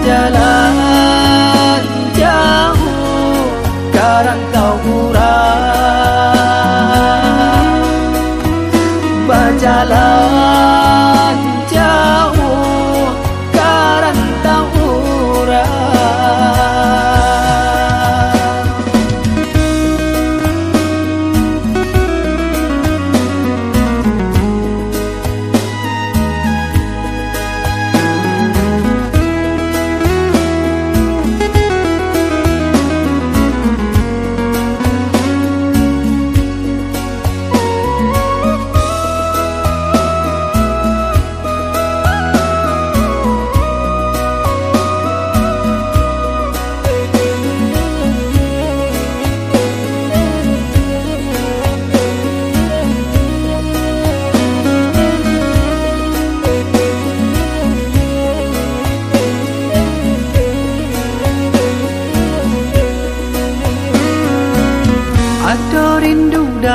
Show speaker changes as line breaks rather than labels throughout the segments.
jalan jauh Karang kau kurang. Berjalan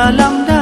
dalam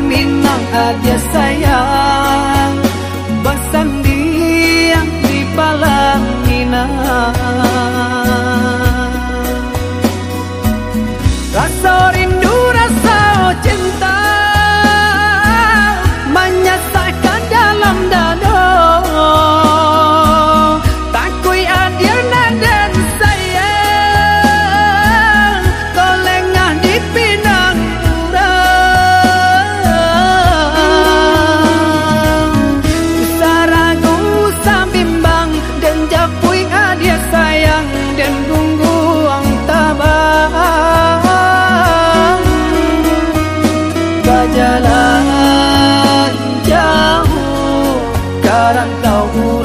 minang ang adya sayang. Basandi yang di palang minang. đang đau buồn